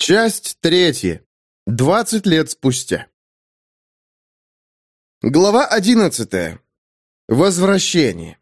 Часть третья. Двадцать лет спустя. Глава одиннадцатая. Возвращение.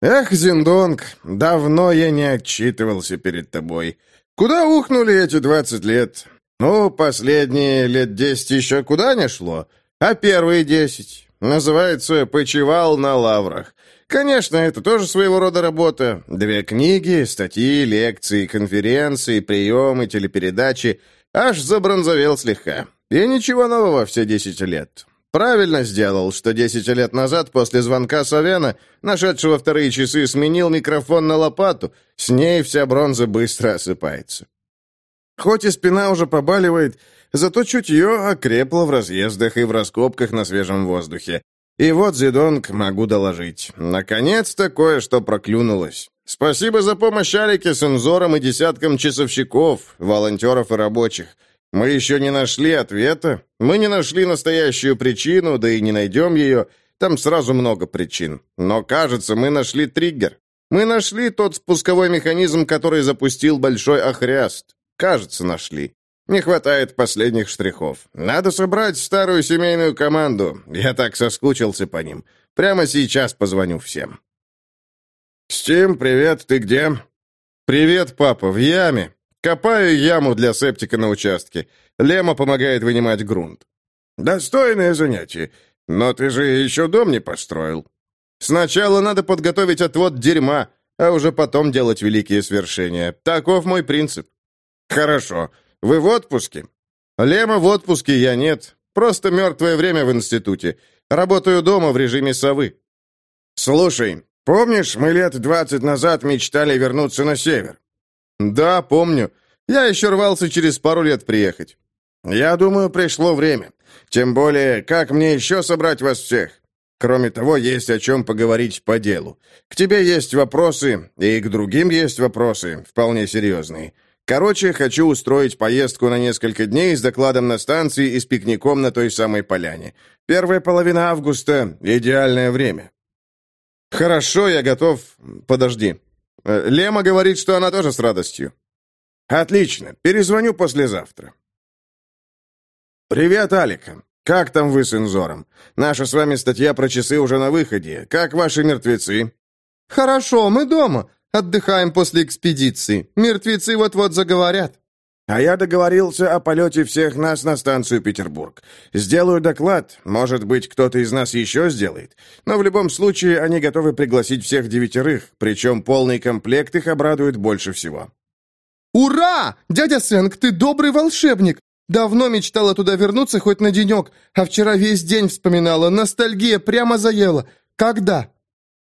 Эх, Зиндонг, давно я не отчитывался перед тобой. Куда ухнули эти двадцать лет? Ну, последние лет десять еще куда не шло, а первые десять, называется, почивал на лаврах. Конечно, это тоже своего рода работа. Две книги, статьи, лекции, конференции, приемы, телепередачи. Аж забронзовел слегка. И ничего нового все десять лет. Правильно сделал, что десять лет назад, после звонка Савена, нашедшего вторые часы, сменил микрофон на лопату. С ней вся бронза быстро осыпается. Хоть и спина уже побаливает, зато чутье окрепло в разъездах и в раскопках на свежем воздухе. И вот, Зидонг, могу доложить. Наконец-то кое-что проклюнулось. Спасибо за помощь Алике с Инзором и десяткам часовщиков, волонтеров и рабочих. Мы еще не нашли ответа. Мы не нашли настоящую причину, да и не найдем ее. Там сразу много причин. Но, кажется, мы нашли триггер. Мы нашли тот спусковой механизм, который запустил большой охряст. Кажется, нашли. Не хватает последних штрихов. Надо собрать старую семейную команду. Я так соскучился по ним. Прямо сейчас позвоню всем. «Стим, привет, ты где?» «Привет, папа, в яме. Копаю яму для септика на участке. Лема помогает вынимать грунт». «Достойное занятие. Но ты же еще дом не построил». «Сначала надо подготовить отвод дерьма, а уже потом делать великие свершения. Таков мой принцип». «Хорошо. Вы в отпуске?» «Лема в отпуске, я нет. Просто мертвое время в институте. Работаю дома в режиме совы». «Слушай, помнишь, мы лет двадцать назад мечтали вернуться на север?» «Да, помню. Я еще рвался через пару лет приехать». «Я думаю, пришло время. Тем более, как мне еще собрать вас всех? Кроме того, есть о чем поговорить по делу. К тебе есть вопросы, и к другим есть вопросы, вполне серьезные. Короче, хочу устроить поездку на несколько дней с докладом на станции и с пикником на той самой поляне. Первая половина августа — идеальное время. Хорошо, я готов. Подожди. Э, Лема говорит, что она тоже с радостью. Отлично. Перезвоню послезавтра. Привет, Алика. Как там вы с Инзором? Наша с вами статья про часы уже на выходе. Как ваши мертвецы? Хорошо, мы дома. Отдыхаем после экспедиции. Мертвецы вот-вот заговорят». «А я договорился о полете всех нас на станцию Петербург. Сделаю доклад. Может быть, кто-то из нас еще сделает. Но в любом случае они готовы пригласить всех девятерых, причем полный комплект их обрадует больше всего». «Ура! Дядя Сэнк, ты добрый волшебник! Давно мечтала туда вернуться хоть на денек, а вчера весь день вспоминала. Ностальгия прямо заела. Когда?»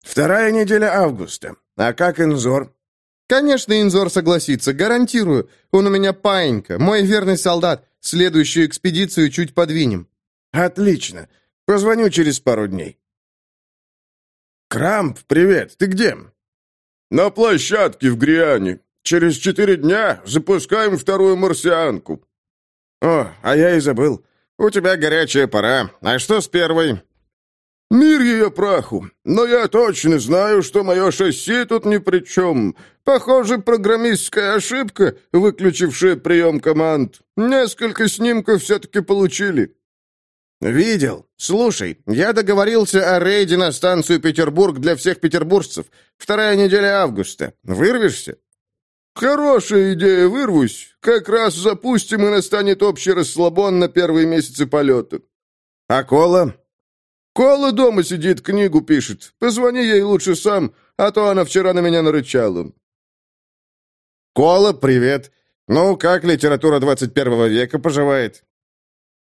«Вторая неделя августа. А как Инзор?» «Конечно, Инзор согласится, гарантирую. Он у меня паинька, мой верный солдат. Следующую экспедицию чуть подвинем». «Отлично. Позвоню через пару дней». «Крамп, привет. Ты где?» «На площадке в Гриане. Через четыре дня запускаем вторую марсианку». «О, а я и забыл. У тебя горячая пора. А что с первой?» «Мир ее праху! Но я точно знаю, что мое шасси тут ни при чем. Похоже, программистская ошибка, выключившая прием команд. Несколько снимков все-таки получили». «Видел. Слушай, я договорился о рейде на станцию Петербург для всех петербуржцев. Вторая неделя августа. Вырвешься?» «Хорошая идея, вырвусь. Как раз запустим, и настанет общий расслабон на первые месяцы полета». «А кола? Кола дома сидит, книгу пишет. Позвони ей лучше сам, а то она вчера на меня нарычала». «Кола, привет. Ну, как литература 21 века поживает?»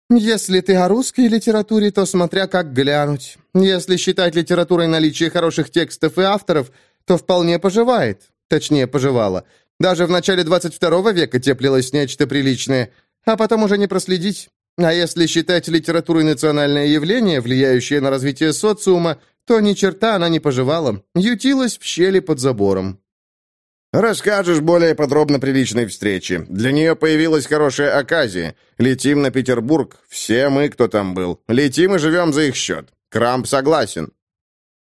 «Если ты о русской литературе, то смотря как глянуть. Если считать литературой наличие хороших текстов и авторов, то вполне поживает. Точнее, поживала. Даже в начале 22 века теплилось нечто приличное, а потом уже не проследить. А если считать литературой национальное явление, влияющее на развитие социума, то ни черта она не поживала, ютилась в щели под забором. «Расскажешь более подробно при личной встрече. Для нее появилась хорошая оказия. Летим на Петербург. Все мы, кто там был. Летим и живем за их счет. Крамп согласен».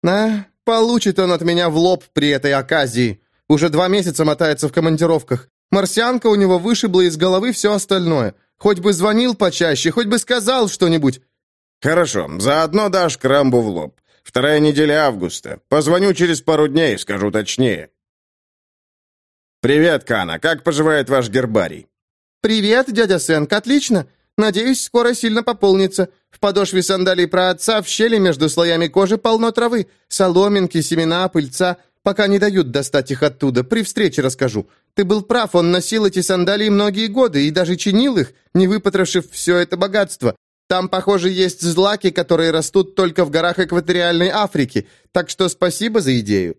«А, получит он от меня в лоб при этой оказии. Уже два месяца мотается в командировках. Марсианка у него вышибла из головы все остальное. Хоть бы звонил почаще, хоть бы сказал что-нибудь. Хорошо, заодно дашь крамбу в лоб. Вторая неделя августа. Позвоню через пару дней, скажу точнее. «Привет, Кана. Как поживает ваш гербарий?» «Привет, дядя Сэнк. Отлично. Надеюсь, скоро сильно пополнится. В подошве сандалий про отца в щели между слоями кожи полно травы. Соломинки, семена, пыльца. Пока не дают достать их оттуда. При встрече расскажу. Ты был прав, он носил эти сандалии многие годы и даже чинил их, не выпотрошив все это богатство. Там, похоже, есть злаки, которые растут только в горах экваториальной Африки. Так что спасибо за идею».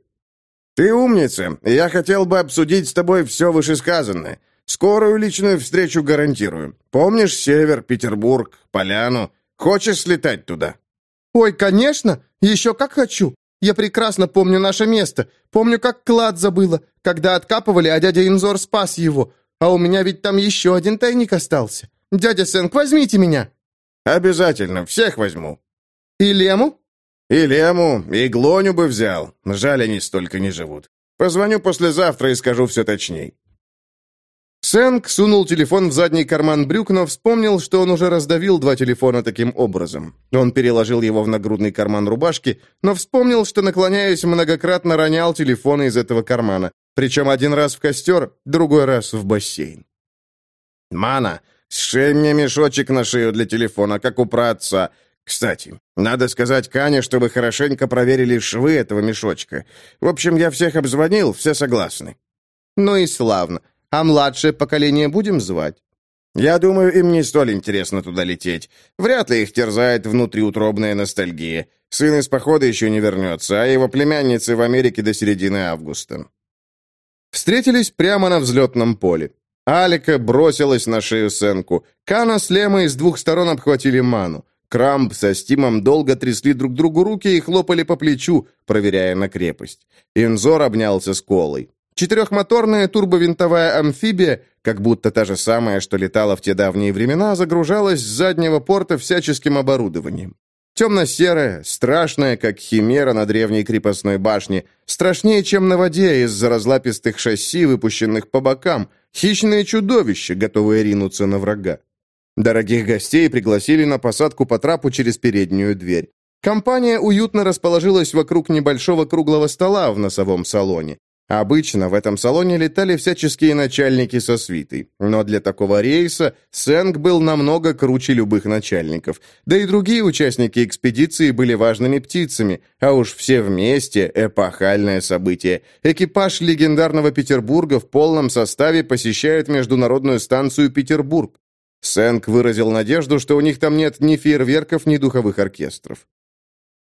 «Ты умница. Я хотел бы обсудить с тобой все вышесказанное. Скорую личную встречу гарантирую. Помнишь Север, Петербург, Поляну? Хочешь слетать туда?» «Ой, конечно! Еще как хочу! Я прекрасно помню наше место. Помню, как клад забыла, когда откапывали, а дядя Инзор спас его. А у меня ведь там еще один тайник остался. Дядя Сэнк, возьмите меня!» «Обязательно, всех возьму». «И Лему?» «И Лему, и Глоню бы взял. Жаль, они столько не живут. Позвоню послезавтра и скажу все точней». Сэнк сунул телефон в задний карман брюк, но вспомнил, что он уже раздавил два телефона таким образом. Он переложил его в нагрудный карман рубашки, но вспомнил, что, наклоняясь, многократно ронял телефоны из этого кармана. Причем один раз в костер, другой раз в бассейн. «Мана, сшей мне мешочек на шею для телефона, как у праотца. Кстати, надо сказать Кане, чтобы хорошенько проверили швы этого мешочка. В общем, я всех обзвонил, все согласны». «Ну и славно. А младшее поколение будем звать?» «Я думаю, им не столь интересно туда лететь. Вряд ли их терзает внутриутробная ностальгия. Сын из похода еще не вернется, а его племянницы в Америке до середины августа». Встретились прямо на взлетном поле. Алика бросилась на шею Сенку. Кана с Лемой с двух сторон обхватили Ману. Крамб со Стимом долго трясли друг другу руки и хлопали по плечу, проверяя на крепость. Инзор обнялся с Колой. Четырехмоторная турбовинтовая амфибия, как будто та же самая, что летала в те давние времена, загружалась с заднего порта всяческим оборудованием. Темно-серая, страшная, как химера на древней крепостной башне, страшнее, чем на воде из-за разлапистых шасси, выпущенных по бокам, хищное чудовище, готовое ринуться на врага. Дорогих гостей пригласили на посадку по трапу через переднюю дверь. Компания уютно расположилась вокруг небольшого круглого стола в носовом салоне. Обычно в этом салоне летали всяческие начальники со свитой, но для такого рейса Сэнг был намного круче любых начальников. Да и другие участники экспедиции были важными птицами, а уж все вместе – эпохальное событие. Экипаж легендарного Петербурга в полном составе посещает международную станцию «Петербург». Сэнг выразил надежду, что у них там нет ни фейерверков, ни духовых оркестров.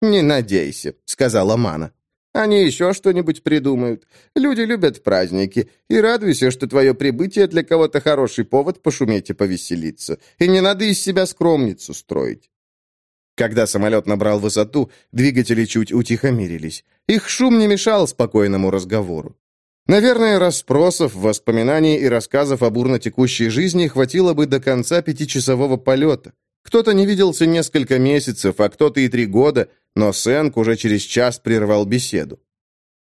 «Не надейся», — сказала Мана. Они еще что-нибудь придумают. Люди любят праздники. И радуйся, что твое прибытие для кого-то хороший повод пошуметь и повеселиться. И не надо из себя скромницу строить. Когда самолет набрал высоту, двигатели чуть утихомирились. Их шум не мешал спокойному разговору. Наверное, расспросов, воспоминаний и рассказов о бурно текущей жизни хватило бы до конца пятичасового полета. Кто-то не виделся несколько месяцев, а кто-то и три года, но Сэнк уже через час прервал беседу.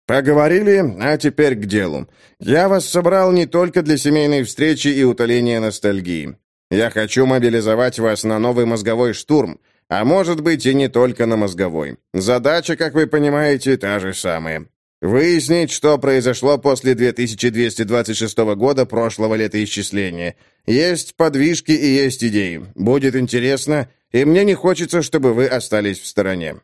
«Поговорили, а теперь к делу. Я вас собрал не только для семейной встречи и утоления ностальгии. Я хочу мобилизовать вас на новый мозговой штурм, а может быть и не только на мозговой. Задача, как вы понимаете, та же самая. Выяснить, что произошло после 2226 года прошлого летоисчисления. Есть подвижки и есть идеи. Будет интересно, и мне не хочется, чтобы вы остались в стороне.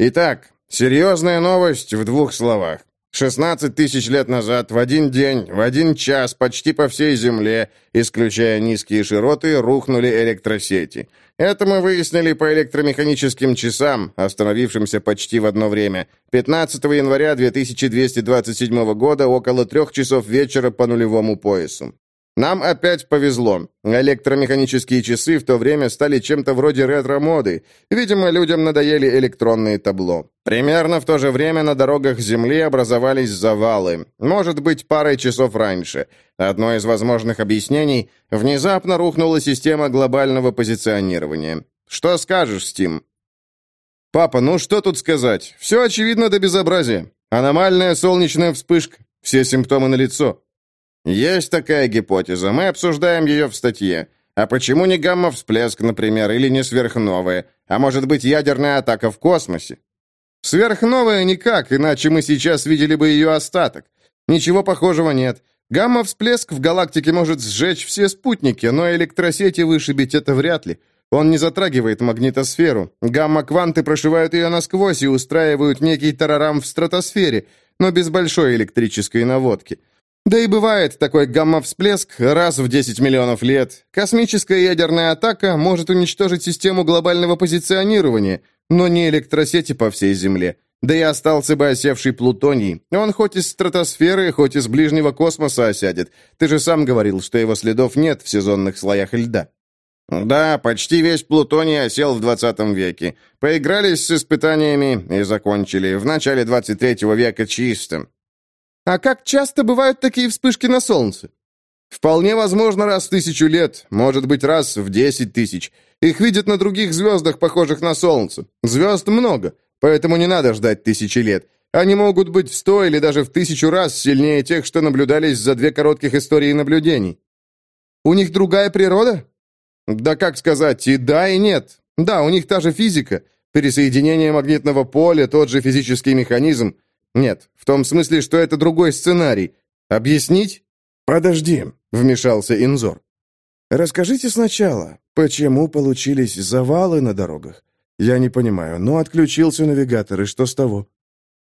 Итак, серьезная новость в двух словах. 16 тысяч лет назад, в один день, в один час, почти по всей Земле, исключая низкие широты, рухнули электросети. Это мы выяснили по электромеханическим часам, остановившимся почти в одно время. 15 января 2227 года, около трех часов вечера по нулевому поясу. Нам опять повезло. Электромеханические часы в то время стали чем-то вроде ретро-моды. Видимо, людям надоели электронные табло. Примерно в то же время на дорогах Земли образовались завалы. Может быть, парой часов раньше. Одно из возможных объяснений – внезапно рухнула система глобального позиционирования. Что скажешь, Стим? Папа, ну что тут сказать? Все очевидно до безобразия. Аномальная солнечная вспышка. Все симптомы налицо. Есть такая гипотеза, мы обсуждаем ее в статье. А почему не гамма-всплеск, например, или не сверхновая? А может быть, ядерная атака в космосе? Сверхновая никак, иначе мы сейчас видели бы ее остаток. Ничего похожего нет. Гамма-всплеск в галактике может сжечь все спутники, но электросети вышибить это вряд ли. Он не затрагивает магнитосферу. Гамма-кванты прошивают ее насквозь и устраивают некий тарарам в стратосфере, но без большой электрической наводки. Да и бывает такой гамма-всплеск раз в 10 миллионов лет. Космическая ядерная атака может уничтожить систему глобального позиционирования, но не электросети по всей Земле. Да и остался бы осевший плутоний. Он хоть из стратосферы, хоть из ближнего космоса осядет. Ты же сам говорил, что его следов нет в сезонных слоях льда. Да, почти весь плутоний осел в 20 веке. Поигрались с испытаниями и закончили. В начале 23 века чистым. А как часто бывают такие вспышки на Солнце? Вполне возможно, раз в тысячу лет, может быть, раз в десять тысяч. Их видят на других звездах, похожих на Солнце. Звезд много, поэтому не надо ждать тысячи лет. Они могут быть в сто или даже в тысячу раз сильнее тех, что наблюдались за две коротких истории наблюдений. У них другая природа? Да как сказать, и да, и нет. Да, у них та же физика, пересоединение магнитного поля, тот же физический механизм. Нет, в том смысле, что это другой сценарий. Объяснить? Подожди, вмешался Инзор. Расскажите сначала, почему получились завалы на дорогах? Я не понимаю, но отключился навигатор, и что с того?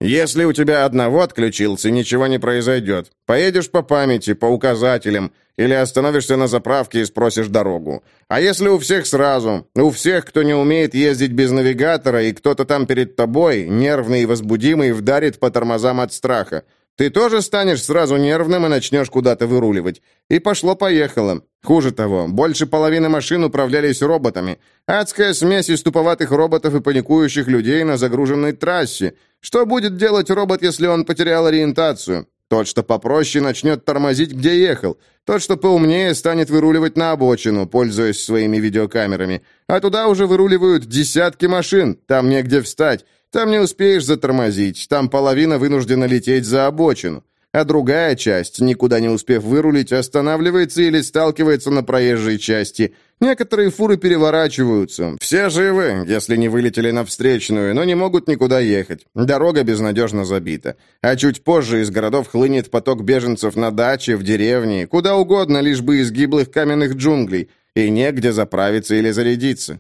Если у тебя одного отключился, ничего не произойдет. Поедешь по памяти, по указателям, или остановишься на заправке и спросишь дорогу. А если у всех сразу? У всех, кто не умеет ездить без навигатора, и кто-то там перед тобой, нервный и возбудимый, вдарит по тормозам от страха. Ты тоже станешь сразу нервным и начнешь куда-то выруливать. И пошло-поехало. Хуже того, больше половины машин управлялись роботами. Адская смесь из туповатых роботов и паникующих людей на загруженной трассе. Что будет делать робот, если он потерял ориентацию? Тот, что попроще, начнет тормозить, где ехал. Тот, что поумнее, станет выруливать на обочину, пользуясь своими видеокамерами. А туда уже выруливают десятки машин, там негде встать. Там не успеешь затормозить, там половина вынуждена лететь за обочину. А другая часть, никуда не успев вырулить, останавливается или сталкивается на проезжей части. Некоторые фуры переворачиваются. Все живы, если не вылетели на встречную, но не могут никуда ехать. Дорога безнадежно забита. А чуть позже из городов хлынет поток беженцев на даче, в деревне, куда угодно, лишь бы из гиблых каменных джунглей. И негде заправиться или зарядиться.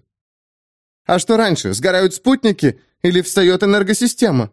А что раньше, сгорают спутники или встает энергосистема?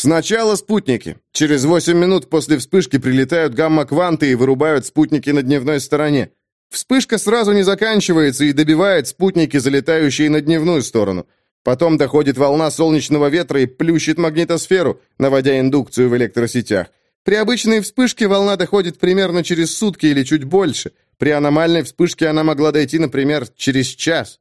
Сначала спутники. Через 8 минут после вспышки прилетают гамма-кванты и вырубают спутники на дневной стороне. Вспышка сразу не заканчивается и добивает спутники, залетающие на дневную сторону. Потом доходит волна солнечного ветра и плющит магнитосферу, наводя индукцию в электросетях. При обычной вспышке волна доходит примерно через сутки или чуть больше. При аномальной вспышке она могла дойти, например, через час.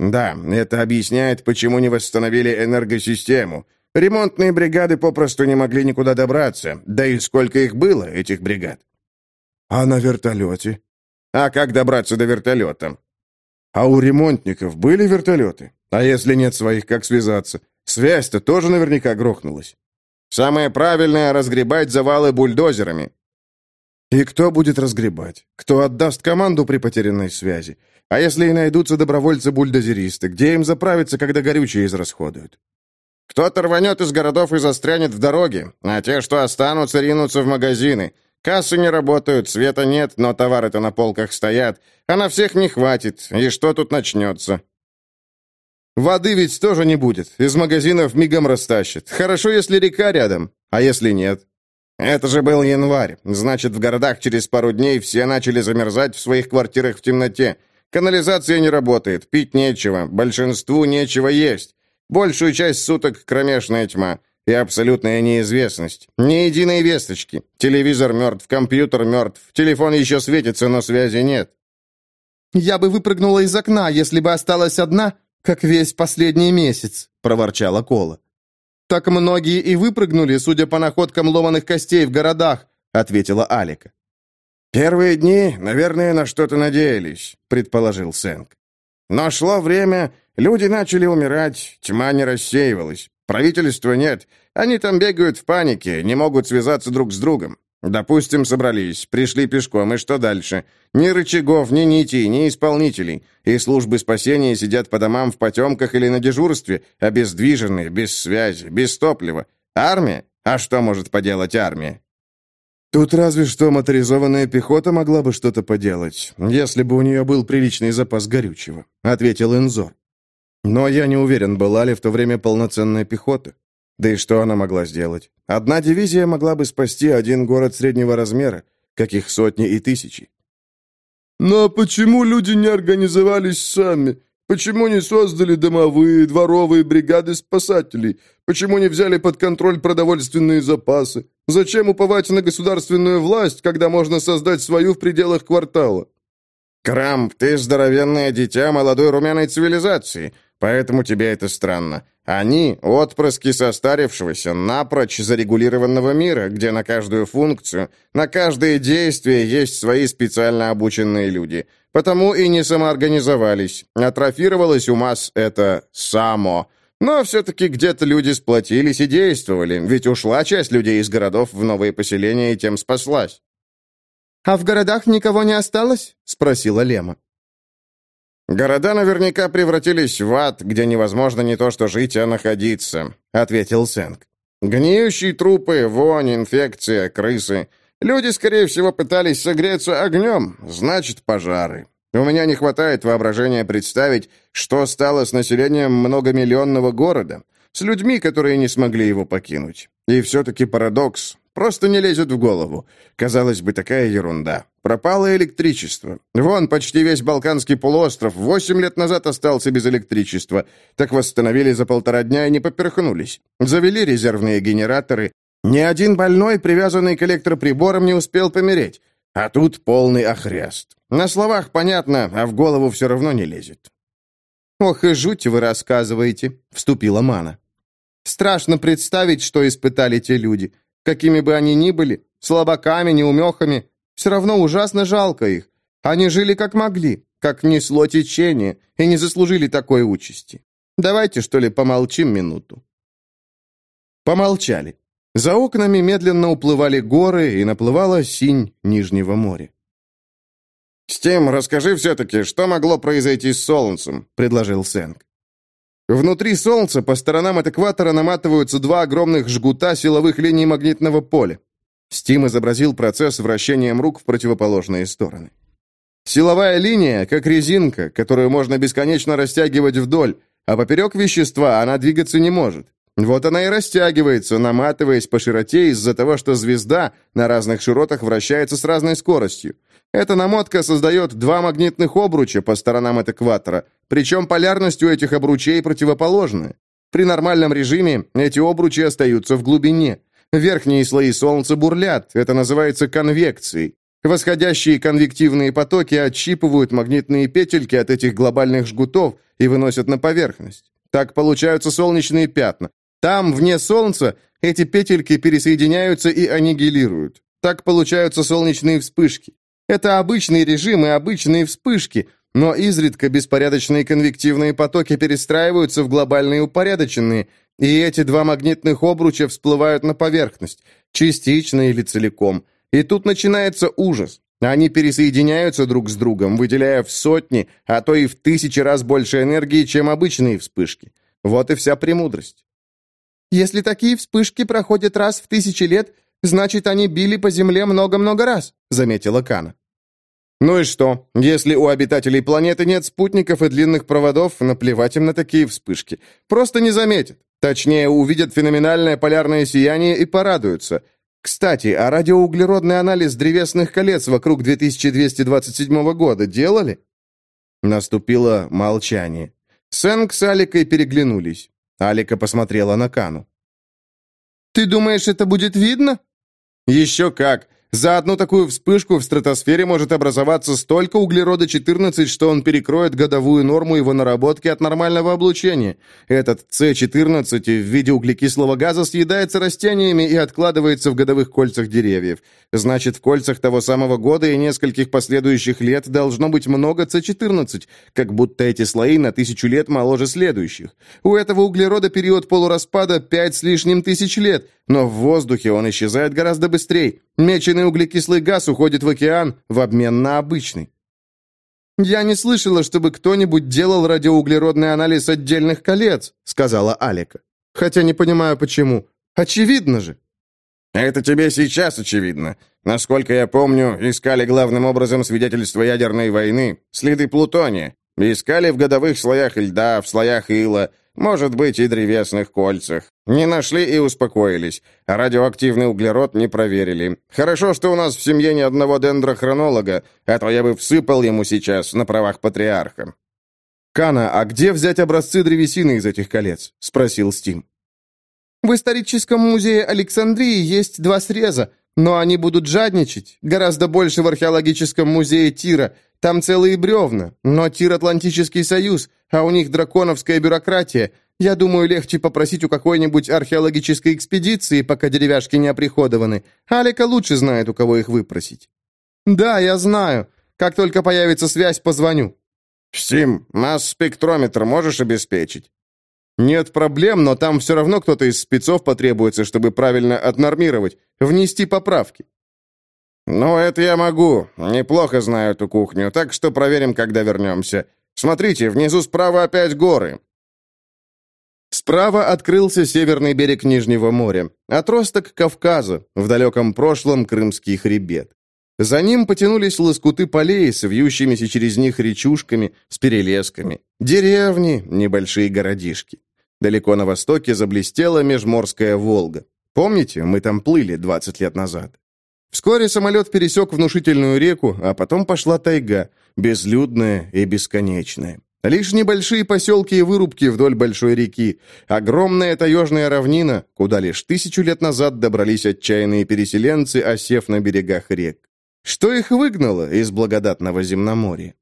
Да, это объясняет, почему не восстановили энергосистему. Ремонтные бригады попросту не могли никуда добраться. Да и сколько их было, этих бригад. А на вертолете? А как добраться до вертолета? А у ремонтников были вертолеты? А если нет своих, как связаться? Связь-то тоже наверняка грохнулась. Самое правильное — разгребать завалы бульдозерами. И кто будет разгребать? Кто отдаст команду при потерянной связи? А если и найдутся добровольцы-бульдозеристы, где им заправиться, когда горючее израсходуют? Кто-то рванет из городов и застрянет в дороге, а те, что останутся, ринутся в магазины. Кассы не работают, света нет, но товары-то на полках стоят, а на всех не хватит, и что тут начнется? Воды ведь тоже не будет, из магазинов мигом растащит. Хорошо, если река рядом, а если нет? Это же был январь, значит, в городах через пару дней все начали замерзать в своих квартирах в темноте. Канализация не работает, пить нечего, большинству нечего есть. Большую часть суток кромешная тьма и абсолютная неизвестность. Ни единой весточки. Телевизор мертв, компьютер мертв, телефон еще светится, но связи нет. «Я бы выпрыгнула из окна, если бы осталась одна, как весь последний месяц», — проворчала Кола. «Так многие и выпрыгнули, судя по находкам ломаных костей в городах», — ответила Алика. «Первые дни, наверное, на что-то надеялись», — предположил Сэнк. «Но шло время, люди начали умирать, тьма не рассеивалась, правительства нет, они там бегают в панике, не могут связаться друг с другом. Допустим, собрались, пришли пешком, и что дальше? Ни рычагов, ни нитей, ни исполнителей. И службы спасения сидят по домам в потемках или на дежурстве, обездвиженные, без связи, без топлива. Армия? А что может поделать армия? Тут разве что моторизованная пехота могла бы что-то поделать, если бы у нее был приличный запас горючего, ответил Энзор. Но я не уверен, была ли в то время полноценная пехота. Да и что она могла сделать? Одна дивизия могла бы спасти один город среднего размера, каких сотни и тысячи. Но почему люди не организовались сами? Почему не создали домовые, дворовые бригады спасателей? Почему не взяли под контроль продовольственные запасы? Зачем уповать на государственную власть, когда можно создать свою в пределах квартала? Крамп, ты здоровенное дитя молодой румяной цивилизации, поэтому тебе это странно. Они — отпрыски состарившегося, напрочь зарегулированного мира, где на каждую функцию, на каждое действие есть свои специально обученные люди. Потому и не самоорганизовались. Атрофировалось у масс это «само». Но все-таки где-то люди сплотились и действовали, ведь ушла часть людей из городов в новые поселения и тем спаслась. «А в городах никого не осталось?» — спросила Лема. «Города наверняка превратились в ад, где невозможно не то что жить, а находиться», — ответил Сэнк. «Гниющие трупы, вонь, инфекция, крысы. Люди, скорее всего, пытались согреться огнем, значит, пожары. У меня не хватает воображения представить, что стало с населением многомиллионного города, с людьми, которые не смогли его покинуть. И все-таки парадокс. Просто не лезет в голову. Казалось бы, такая ерунда. Пропало электричество. Вон, почти весь Балканский полуостров восемь лет назад остался без электричества. Так восстановили за полтора дня и не поперхнулись. Завели резервные генераторы. Ни один больной, привязанный к электроприборам, не успел помереть. А тут полный охрест. На словах понятно, а в голову все равно не лезет. «Ох и жуть вы рассказываете», — вступила Мана. «Страшно представить, что испытали те люди. Какими бы они ни были, слабаками, неумехами, все равно ужасно жалко их. Они жили как могли, как несло течение, и не заслужили такой участи. Давайте, что ли, помолчим минуту». Помолчали. За окнами медленно уплывали горы, и наплывала синь Нижнего моря. «Стим, расскажи все-таки, что могло произойти с Солнцем?» — предложил Сэнк. Внутри Солнца по сторонам от экватора наматываются два огромных жгута силовых линий магнитного поля. Стим изобразил процесс вращением рук в противоположные стороны. Силовая линия, как резинка, которую можно бесконечно растягивать вдоль, а поперек вещества она двигаться не может. Вот она и растягивается, наматываясь по широте из-за того, что звезда на разных широтах вращается с разной скоростью. Эта намотка создает два магнитных обруча по сторонам от экватора, причем полярность у этих обручей противоположная. При нормальном режиме эти обручи остаются в глубине. Верхние слои Солнца бурлят, это называется конвекцией. Восходящие конвективные потоки отщипывают магнитные петельки от этих глобальных жгутов и выносят на поверхность. Так получаются солнечные пятна. Там, вне Солнца, эти петельки пересоединяются и аннигилируют. Так получаются солнечные вспышки. Это обычный режим и обычные вспышки, но изредка беспорядочные конвективные потоки перестраиваются в глобальные упорядоченные, и эти два магнитных обруча всплывают на поверхность, частично или целиком. И тут начинается ужас. Они пересоединяются друг с другом, выделяя в сотни, а то и в тысячи раз больше энергии, чем обычные вспышки. Вот и вся премудрость. Если такие вспышки проходят раз в тысячи лет, значит, они били по Земле много-много раз», — заметила Кана. Ну и что? Если у обитателей планеты нет спутников и длинных проводов, наплевать им на такие вспышки. Просто не заметят. Точнее, увидят феноменальное полярное сияние и порадуются. Кстати, а радиоуглеродный анализ древесных колец вокруг 2227 года делали? Наступило молчание. Сэнк с Аликой переглянулись. Алика посмотрела на Кану. «Ты думаешь, это будет видно?» «Еще как! За одну такую вспышку в стратосфере может образоваться столько углерода-14, что он перекроет годовую норму его наработки от нормального облучения. Этот С14 в виде углекислого газа съедается растениями и откладывается в годовых кольцах деревьев. Значит, в кольцах того самого года и нескольких последующих лет должно быть много С14, как будто эти слои на тысячу лет моложе следующих. У этого углерода период полураспада 5 с лишним тысяч лет, но в воздухе он исчезает гораздо быстрее. Меченый углекислый газ уходит в океан в обмен на обычный. «Я не слышала, чтобы кто-нибудь делал радиоуглеродный анализ отдельных колец», сказала Алика. «Хотя не понимаю, почему. Очевидно же». «Это тебе сейчас очевидно. Насколько я помню, искали главным образом свидетельства ядерной войны, следы плутония. Искали в годовых слоях льда, в слоях ила, может быть, и древесных кольцах. Не нашли и успокоились. Радиоактивный углерод не проверили. Хорошо, что у нас в семье ни одного дендрохронолога, а я бы всыпал ему сейчас на правах патриарха. «Кана, а где взять образцы древесины из этих колец?» — спросил Стим. «В историческом музее Александрии есть два среза, но они будут жадничать. Гораздо больше в археологическом музее Тира. Там целые бревна. Но Тир — Атлантический союз, а у них драконовская бюрократия. Я думаю, легче попросить у какой-нибудь археологической экспедиции, пока деревяшки не оприходованы. Алика лучше знает, у кого их выпросить». «Да, я знаю. Как только появится связь, позвоню». «Стим, масс-спектрометр можешь обеспечить?» «Нет проблем, но там все равно кто-то из спецов потребуется, чтобы правильно отнормировать, внести поправки». «Ну, это я могу. Неплохо знаю эту кухню, так что проверим, когда вернемся. Смотрите, внизу справа опять горы». Справа открылся северный берег Нижнего моря, отросток Кавказа, в далеком прошлом Крымский хребет. За ним потянулись лоскуты полей с вьющимися через них речушками, с перелесками, деревни, небольшие городишки. Далеко на востоке заблестела межморская Волга. Помните, мы там плыли 20 лет назад? Вскоре самолет пересек внушительную реку, а потом пошла тайга, безлюдная и бесконечная. Лишь небольшие поселки и вырубки вдоль большой реки, огромная таежная равнина, куда лишь тысячу лет назад добрались отчаянные переселенцы, осев на берегах рек. Что их выгнало из благодатного земноморья?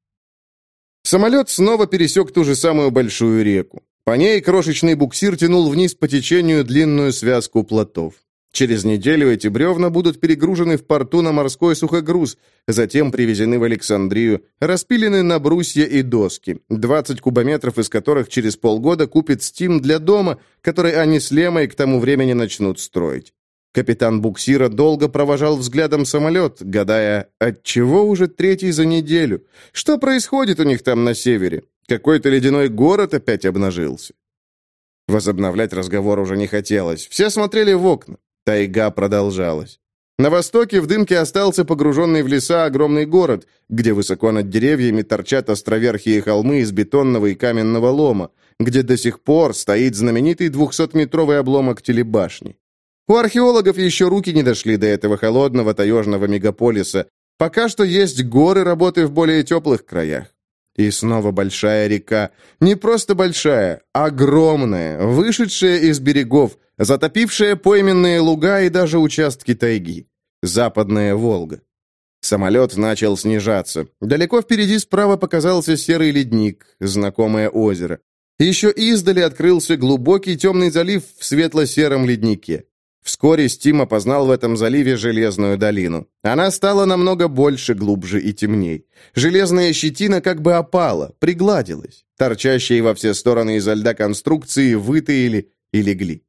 Самолет снова пересек ту же самую большую реку. По ней крошечный буксир тянул вниз по течению длинную связку плотов. Через неделю эти бревна будут перегружены в порту на морской сухогруз, затем привезены в Александрию, распилены на брусья и доски, 20 кубометров из которых через полгода купит Стим для дома, который они с Лемой к тому времени начнут строить. Капитан буксира долго провожал взглядом самолет, гадая, отчего уже третий за неделю? Что происходит у них там на севере? Какой-то ледяной город опять обнажился. Возобновлять разговор уже не хотелось. Все смотрели в окна. Тайга продолжалась. На востоке в дымке остался погруженный в леса огромный город, где высоко над деревьями торчат островерхие холмы из бетонного и каменного лома, где до сих пор стоит знаменитый двухсотметровый обломок телебашни. У археологов еще руки не дошли до этого холодного таежного мегаполиса. Пока что есть горы работы в более теплых краях. И снова большая река. Не просто большая, огромная, вышедшая из берегов, затопившая пойменные луга и даже участки тайги. Западная Волга. Самолет начал снижаться. Далеко впереди справа показался серый ледник, знакомое озеро. Еще издали открылся глубокий темный залив в светло-сером леднике. Вскоре Стим опознал в этом заливе Железную долину. Она стала намного больше, глубже и темней. Железная щетина как бы опала, пригладилась. Торчащие во все стороны изо льда конструкции вытаили и легли.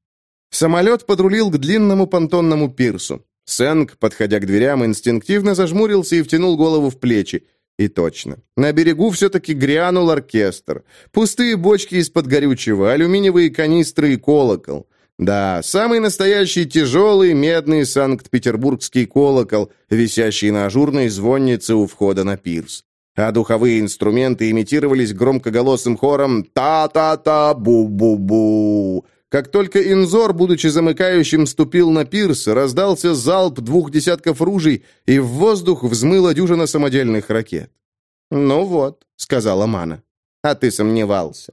Самолет подрулил к длинному понтонному пирсу. Сэнк, подходя к дверям, инстинктивно зажмурился и втянул голову в плечи. И точно. На берегу все-таки грянул оркестр. Пустые бочки из-под горючего, алюминиевые канистры и колокол. Да, самый настоящий тяжелый медный санкт-петербургский колокол, висящий на ажурной звоннице у входа на пирс. А духовые инструменты имитировались громкоголосым хором «та-та-та, бу-бу-бу». Как только Инзор, будучи замыкающим, ступил на пирс, раздался залп двух десятков ружей, и в воздух взмыла дюжина самодельных ракет. «Ну вот», — сказала Мана, — «а ты сомневался».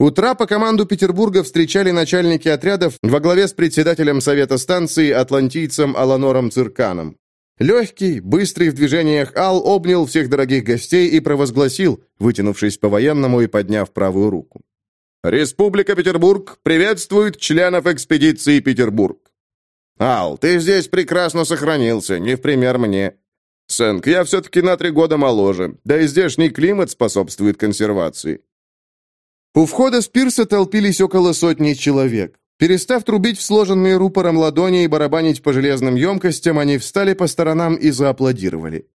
Утра по команду Петербурга встречали начальники отрядов во главе с председателем Совета станции, атлантийцем Аланором Цирканом. Легкий, быстрый в движениях Ал обнял всех дорогих гостей и провозгласил, вытянувшись по-военному и подняв правую руку. «Республика Петербург приветствует членов экспедиции Петербург». «Ал, ты здесь прекрасно сохранился, не в пример мне». «Сэнк, я все-таки на три года моложе, да и здешний климат способствует консервации». У входа с пирса толпились около сотни человек. Перестав трубить в сложенные рупором ладони и барабанить по железным емкостям, они встали по сторонам и зааплодировали.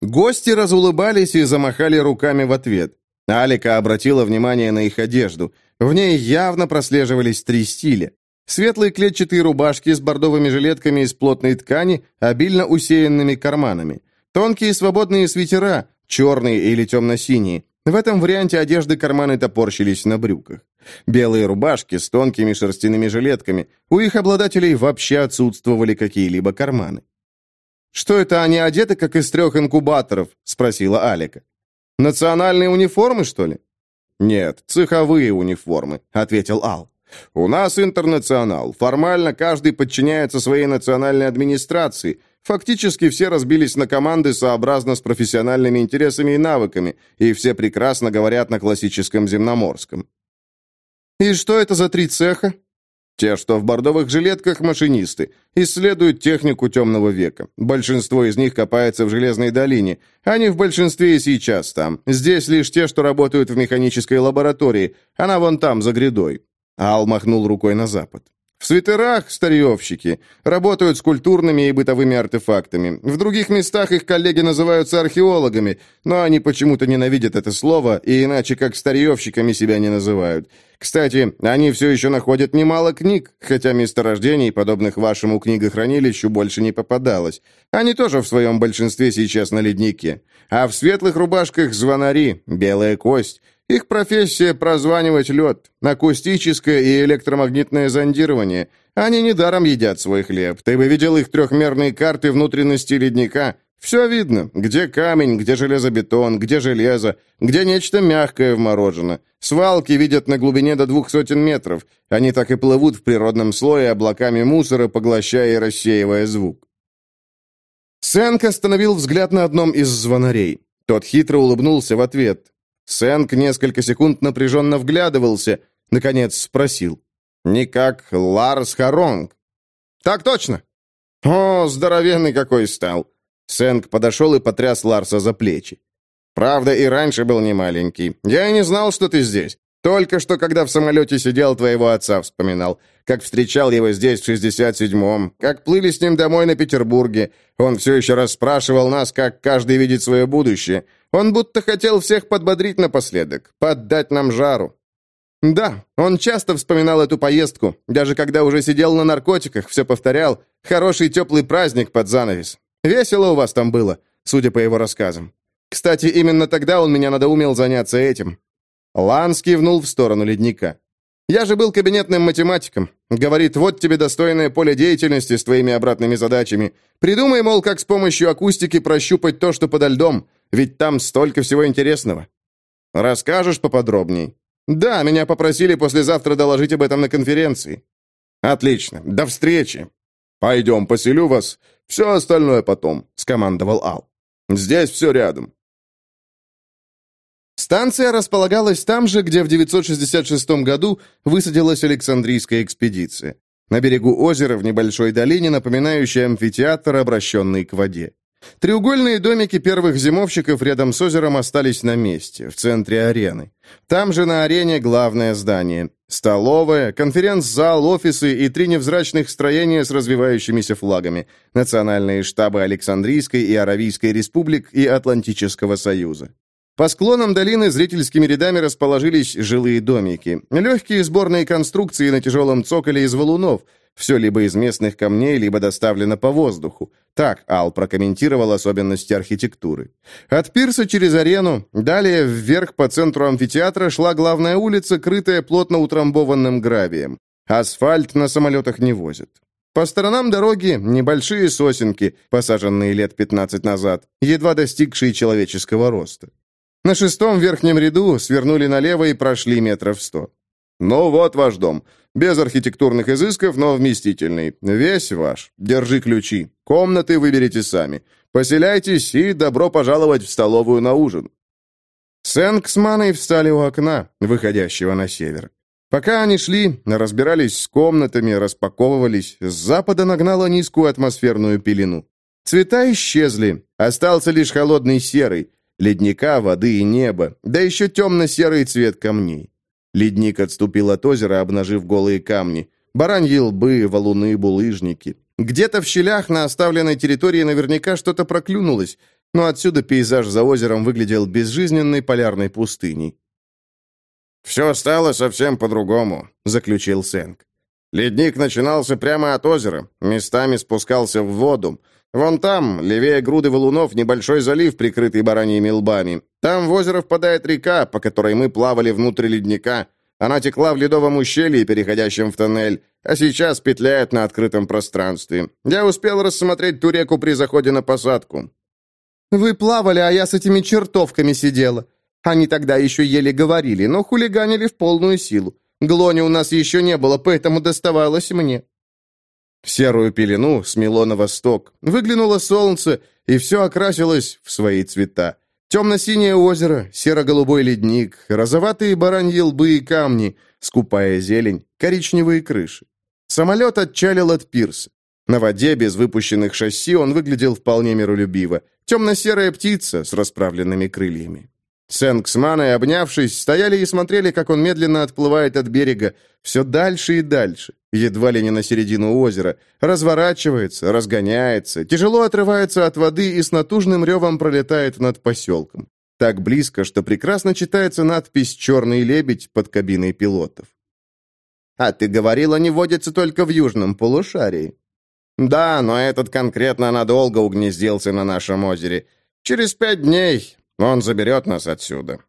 Гости разулыбались и замахали руками в ответ. Алика обратила внимание на их одежду. В ней явно прослеживались три стиля. Светлые клетчатые рубашки с бордовыми жилетками из плотной ткани, обильно усеянными карманами. Тонкие свободные свитера, черные или темно-синие. В этом варианте одежды карманы топорщились на брюках. Белые рубашки с тонкими шерстяными жилетками. У их обладателей вообще отсутствовали какие-либо карманы. «Что это они одеты, как из трех инкубаторов?» — спросила Алика. «Национальные униформы, что ли?» «Нет, цеховые униформы», — ответил Ал. «У нас интернационал. Формально каждый подчиняется своей национальной администрации. Фактически все разбились на команды сообразно с профессиональными интересами и навыками, и все прекрасно говорят на классическом земноморском». «И что это за три цеха?» Те, что в бордовых жилетках, машинисты. Исследуют технику темного века. Большинство из них копается в Железной долине. Они в большинстве и сейчас там. Здесь лишь те, что работают в механической лаборатории. Она вон там, за грядой. Ал махнул рукой на запад. В свитерах старьевщики. Работают с культурными и бытовыми артефактами. В других местах их коллеги называются археологами, но они почему-то ненавидят это слово и иначе как старьевщиками себя не называют. Кстати, они все еще находят немало книг, хотя месторождений, подобных вашему книгохранилищу, больше не попадалось. Они тоже в своем большинстве сейчас на леднике. А в светлых рубашках звонари, белая кость. Их профессия – прозванивать лед, акустическое и электромагнитное зондирование. Они недаром едят свой хлеб. Ты бы видел их трехмерные карты внутренности ледника. Все видно, где камень, где железобетон, где железо, где нечто мягкое вморожено. Свалки видят на глубине до двух сотен метров. Они так и плывут в природном слое облаками мусора, поглощая и рассеивая звук. Сэнк остановил взгляд на одном из звонарей. Тот хитро улыбнулся в ответ. Сэнк несколько секунд напряженно вглядывался, наконец спросил. «Никак Ларс Харонг?» «Так точно!» «О, здоровенный какой стал!» Сэнк подошел и потряс Ларса за плечи. «Правда, и раньше был не маленький. Я и не знал, что ты здесь. Только что, когда в самолете сидел, твоего отца вспоминал. Как встречал его здесь в 67-м. Как плыли с ним домой на Петербурге. Он все еще расспрашивал нас, как каждый видит свое будущее. Он будто хотел всех подбодрить напоследок, поддать нам жару. Да, он часто вспоминал эту поездку, даже когда уже сидел на наркотиках, все повторял. Хороший теплый праздник под занавес. Весело у вас там было, судя по его рассказам. Кстати, именно тогда он меня надоумел заняться этим. Ланс кивнул в сторону ледника. «Я же был кабинетным математиком. Говорит, вот тебе достойное поле деятельности с твоими обратными задачами. Придумай, мол, как с помощью акустики прощупать то, что подо льдом. Ведь там столько всего интересного. Расскажешь поподробней? Да, меня попросили послезавтра доложить об этом на конференции. Отлично. До встречи. Пойдем, поселю вас. Все остальное потом, скомандовал Ал. Здесь все рядом. Станция располагалась там же, где в 966 году высадилась Александрийская экспедиция. На берегу озера в небольшой долине, напоминающей амфитеатр, обращенный к воде. Треугольные домики первых зимовщиков рядом с озером остались на месте, в центре арены. Там же на арене главное здание. Столовая, конференц-зал, офисы и три невзрачных строения с развивающимися флагами. Национальные штабы Александрийской и Аравийской республик и Атлантического союза. По склонам долины зрительскими рядами расположились жилые домики. Легкие сборные конструкции на тяжелом цоколе из валунов – все либо из местных камней, либо доставлено по воздуху. Так Ал прокомментировал особенности архитектуры. От пирса через арену, далее вверх по центру амфитеатра шла главная улица, крытая плотно утрамбованным гравием. Асфальт на самолетах не возят. По сторонам дороги небольшие сосенки, посаженные лет 15 назад, едва достигшие человеческого роста. На шестом верхнем ряду свернули налево и прошли метров сто. «Ну вот ваш дом. Без архитектурных изысков, но вместительный. Весь ваш. Держи ключи. Комнаты выберите сами. Поселяйтесь и добро пожаловать в столовую на ужин». Сэнк с Маной встали у окна, выходящего на север. Пока они шли, разбирались с комнатами, распаковывались, с запада нагнала низкую атмосферную пелену. Цвета исчезли, остался лишь холодный серый, ледника, воды и неба, да еще темно-серый цвет камней. Ледник отступил от озера, обнажив голые камни. бараньи лбы, валуны, булыжники. Где-то в щелях на оставленной территории наверняка что-то проклюнулось, но отсюда пейзаж за озером выглядел безжизненной полярной пустыней. «Все стало совсем по-другому», — заключил Сэнк. «Ледник начинался прямо от озера, местами спускался в воду. Вон там, левее груды валунов, небольшой залив, прикрытый бараньими лбами. Там в озеро впадает река, по которой мы плавали внутрь ледника. Она текла в ледовом ущелье, переходящем в тоннель, а сейчас петляет на открытом пространстве. Я успел рассмотреть ту реку при заходе на посадку». «Вы плавали, а я с этими чертовками сидела. Они тогда еще еле говорили, но хулиганили в полную силу. Глони у нас еще не было, поэтому доставалось мне». Серую пелену смело на восток. Выглянуло солнце, и все окрасилось в свои цвета. Темно-синее озеро, серо-голубой ледник, розоватые бараньи лбы и камни, скупая зелень, коричневые крыши. Самолет отчалил от пирса. На воде, без выпущенных шасси, он выглядел вполне миролюбиво. Темно-серая птица с расправленными крыльями. Сэнк с Маной, обнявшись, стояли и смотрели, как он медленно отплывает от берега, все дальше и дальше, едва ли не на середину озера, разворачивается, разгоняется, тяжело отрывается от воды и с натужным ревом пролетает над поселком. Так близко, что прекрасно читается надпись «Черный лебедь» под кабиной пилотов. «А ты говорил, они водятся только в южном полушарии». «Да, но этот конкретно надолго угнездился на нашем озере. Через пять дней он заберет нас отсюда.